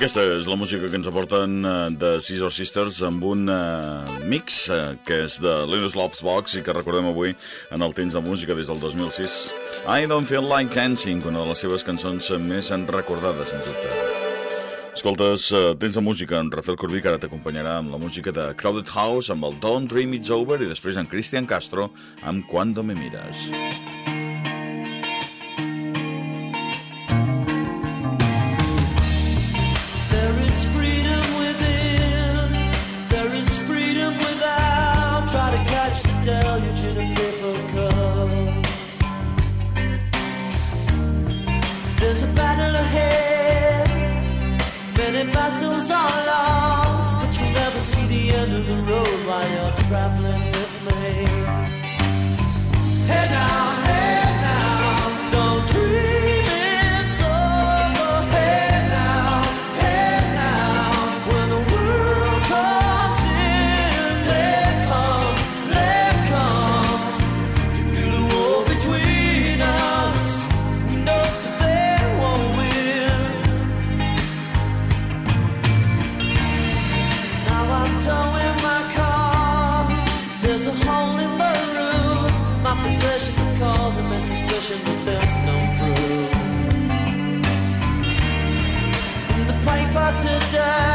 Aquesta és la música que ens aporten uh, de Scissor Sisters amb un uh, mix uh, que és de Linus Love's Box i que recordem avui en el temps de música des del 2006. I Don't Feel Like Dancing, una de les seves cançons més recordades, sens dubte. Escoltes, tens de música en Rafael Corbí, que ara t'acompanyarà amb la música de Crowded House, amb el Don't Dream It's Over i després en Christian Castro amb Cuando Me miras traveling. to die.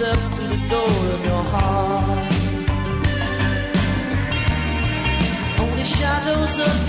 steps to the door of your heart. Only shadows of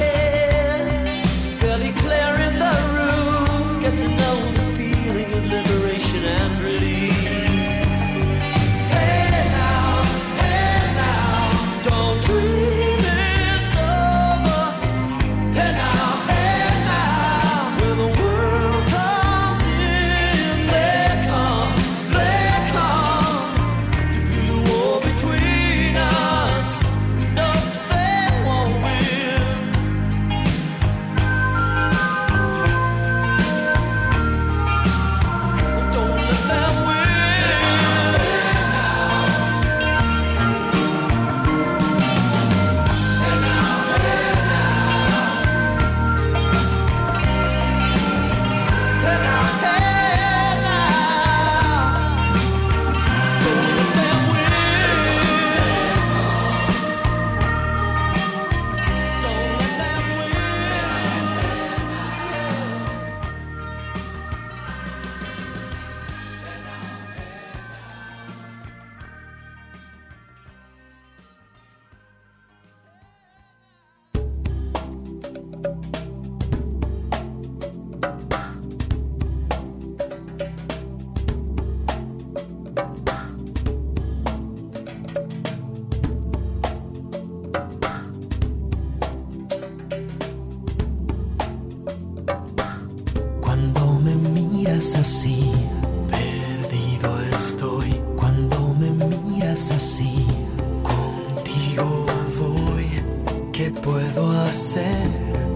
puedo hacer?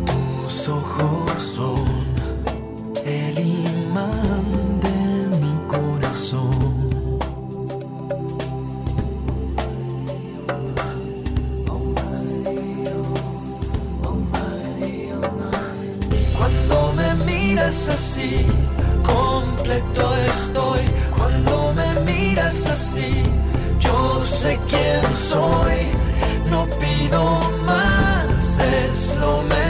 Tus ojos son el imán de mi corazón. Cuando me miras así, completo estoy. Cuando me miras así, yo sé quién soy. No pido es lo mejor.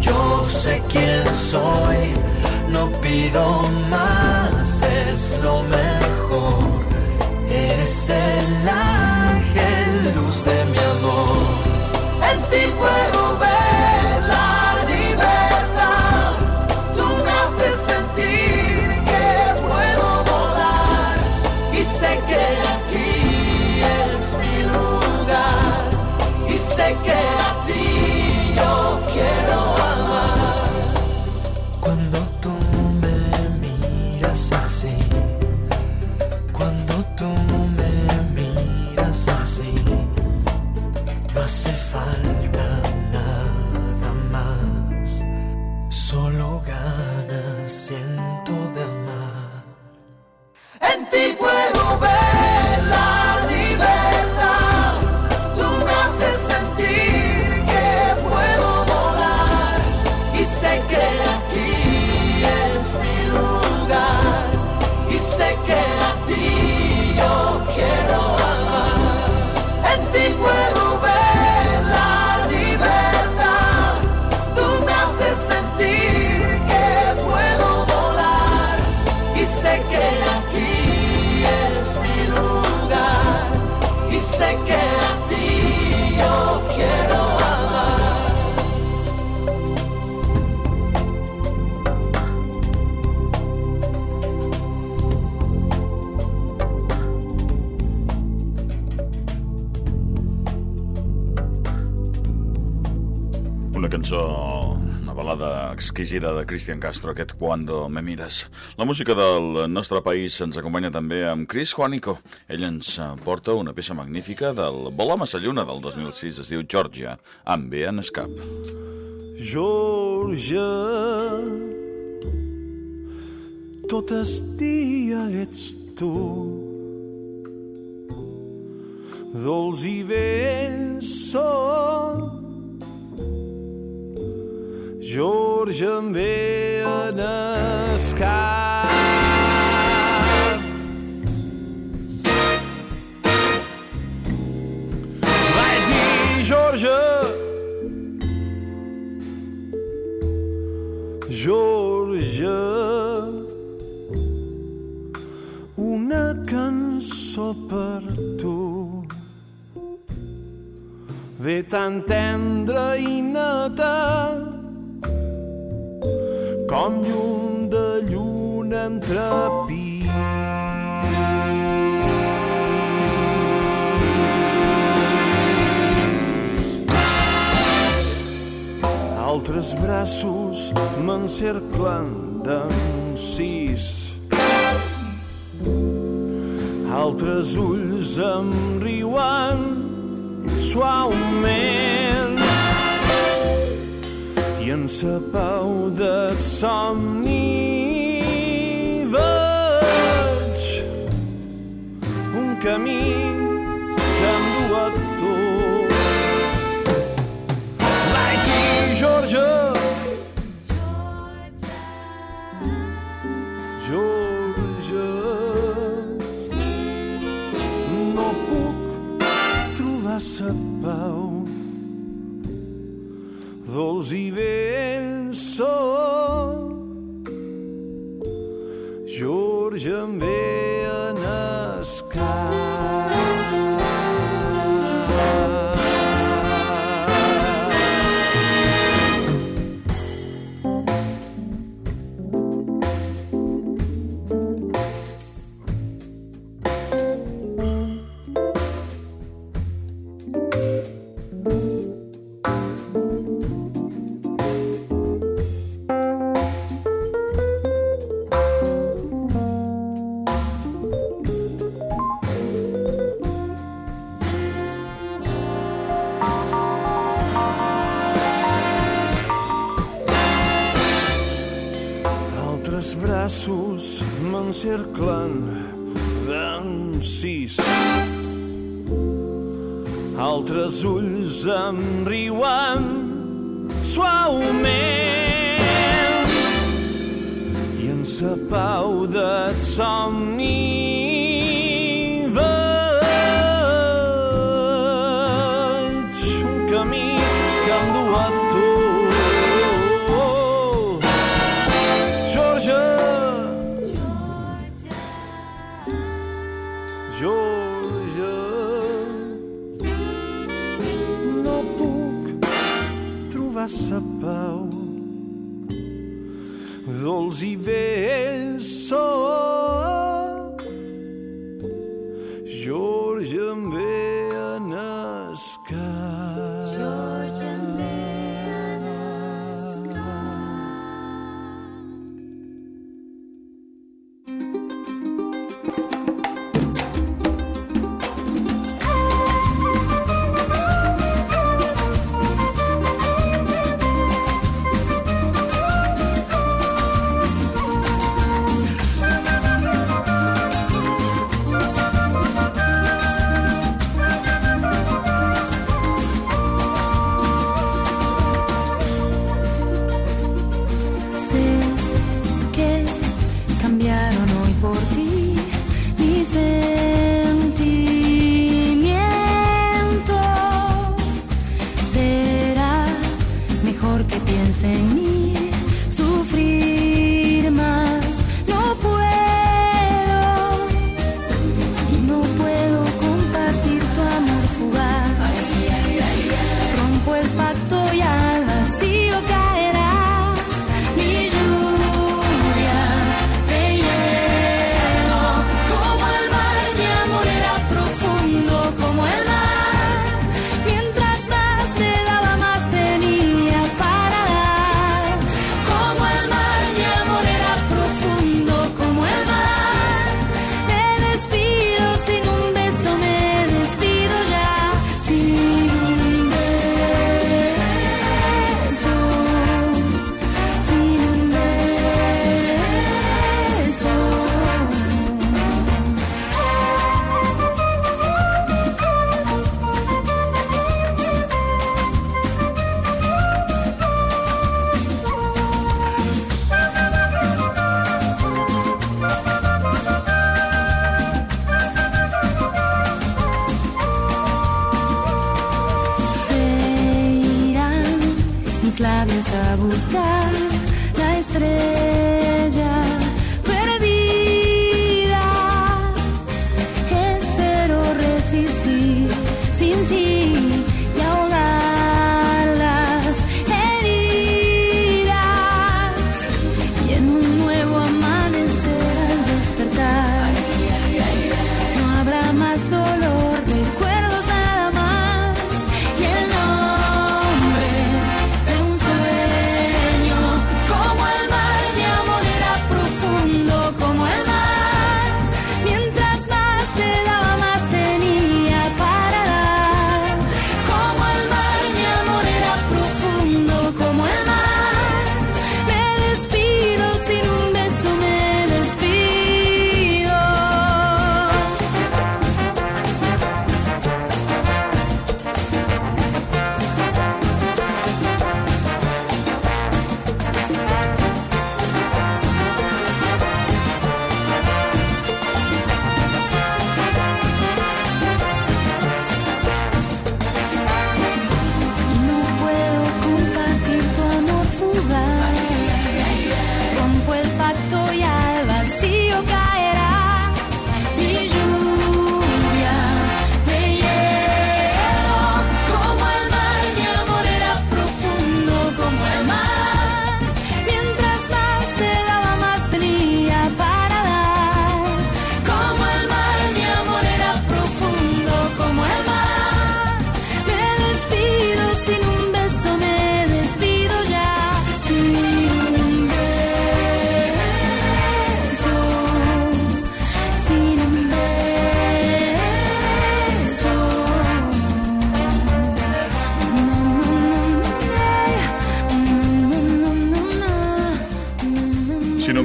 Yo sé quién soy. No pido más, es lo mejor. Eres el ángel, luz de mi amor. En ti puedo exquisida de Cristian Castro, aquest Cuando me mires. La música del nostre país ens acompanya també amb Chris Juanico. Ell ens porta una peça magnífica del Vol a Massa Lluna del 2006, es diu Georgia, amb B en escap. Georgia, tot el dia ets tu. Dolç i vent són Georgia em ve en escap. Vais dir, Georgia, Georgia, una cançó per tu. Ve tan tendra i neta com llum de lluna entre pins. Altres braços m'encerclen d'encís. Altres ulls em riuen suaument en sa pau de somni veig un camí que em du a tu. Vagi, Georgia! Georgia. No puc trobar sa pau dolç i ben sol. George em ve meus m'encerclen sis. Altres ulls em riuen suaument i en sa pau de somnis y ve el labios a buscar la estrella.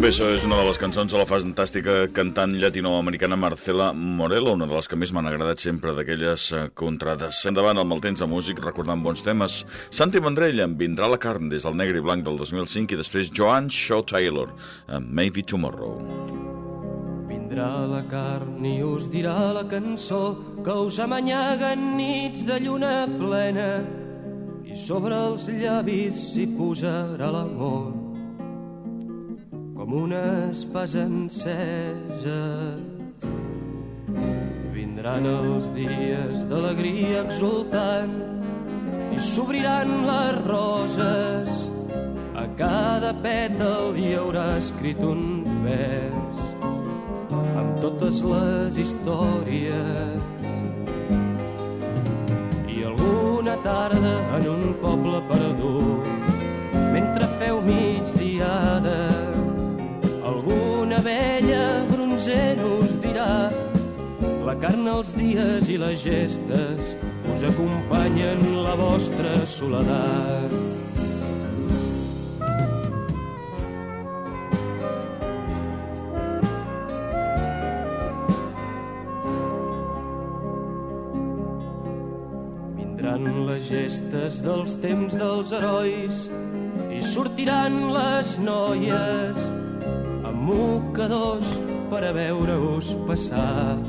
Un beso és una de les cançons de la fantàstica cantant llatinoamericana Marcela Morelo, una de les que més m'han agradat sempre d'aquelles eh, contrades. Endavant amb el temps de músic, recordant bons temes. Santi Vendrell en Vindrà la carn des del negre i blanc del 2005 i després Joan Shaw Taylor amb Maybe Tomorrow. Vindrà la carn i us dirà la cançó que us amanyaguen nits de lluna plena i sobre els llavis s'hi posarà l'amor com una espasa encesa. Vindran els dies d'alegria exultant i s'obriran les roses. A cada pètal hi haurà escrit un vers amb totes les històries. I alguna tarda en un poble perdut, mentre feu migdiada, vella bronzer us dirà la carn, els dies i les gestes us acompanyen la vostra soledat. Vindran les gestes dels temps dels herois i sortiran les noies mocadors per a veure-us passar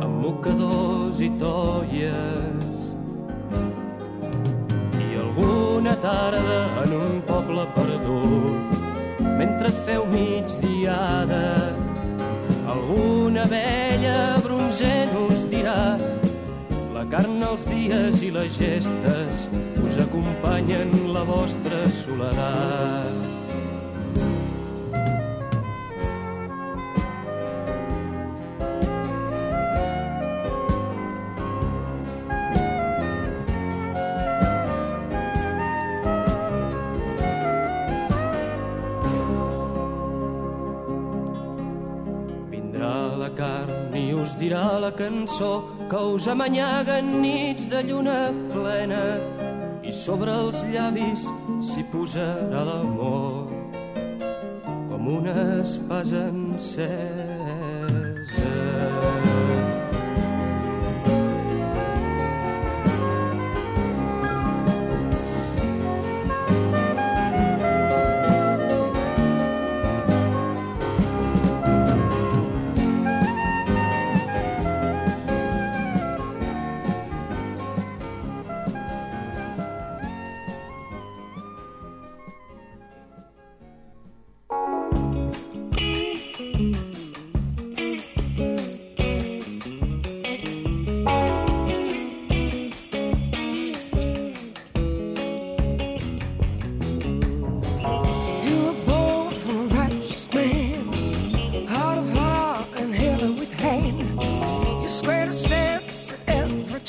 amb mocadors i toies i alguna tarda en un poble perdut mentre feu migdiada alguna vella bronzent us dirà la carn, els dies i les gestes us acompanyen la vostra soledat. Dirà la cançó que us amanyaguen nits de lluna plena i sobre els llavis s'hi posarà l'amor com una espasa encesa.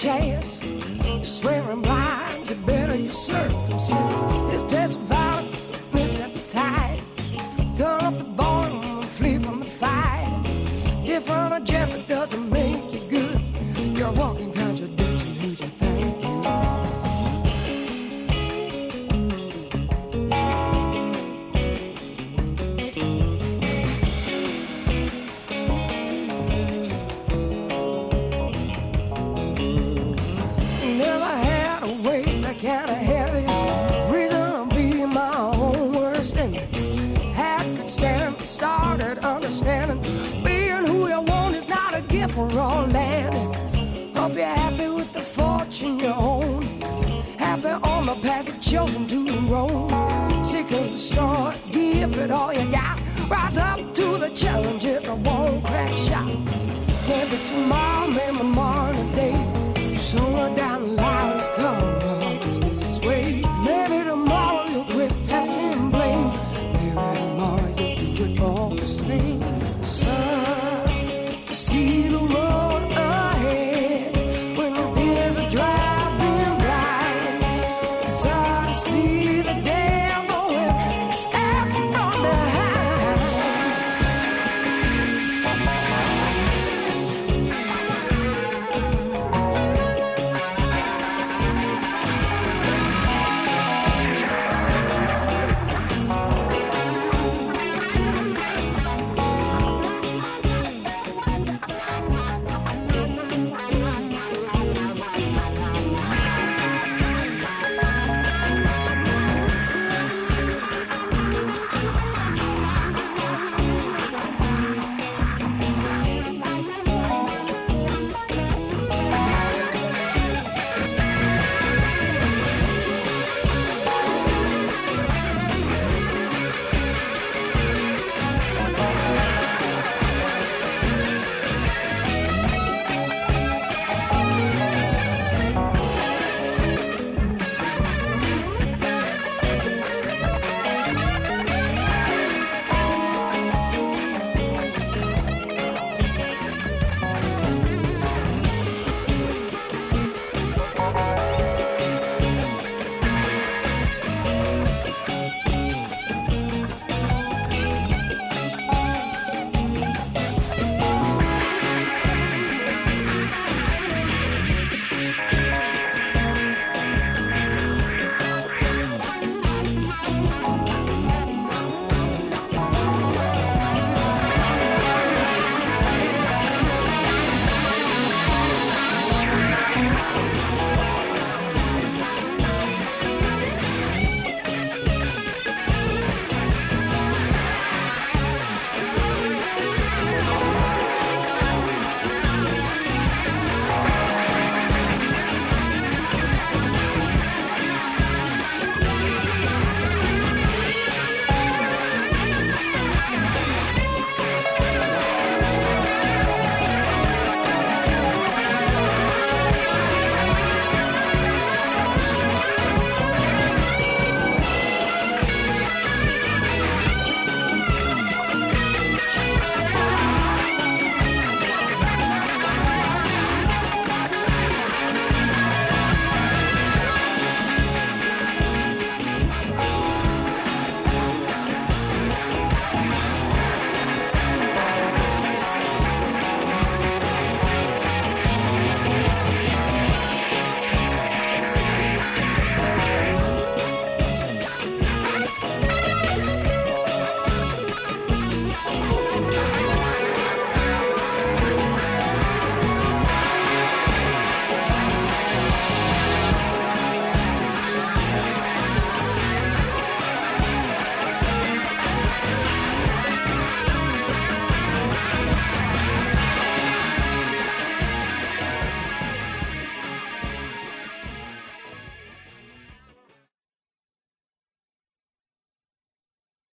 Okay.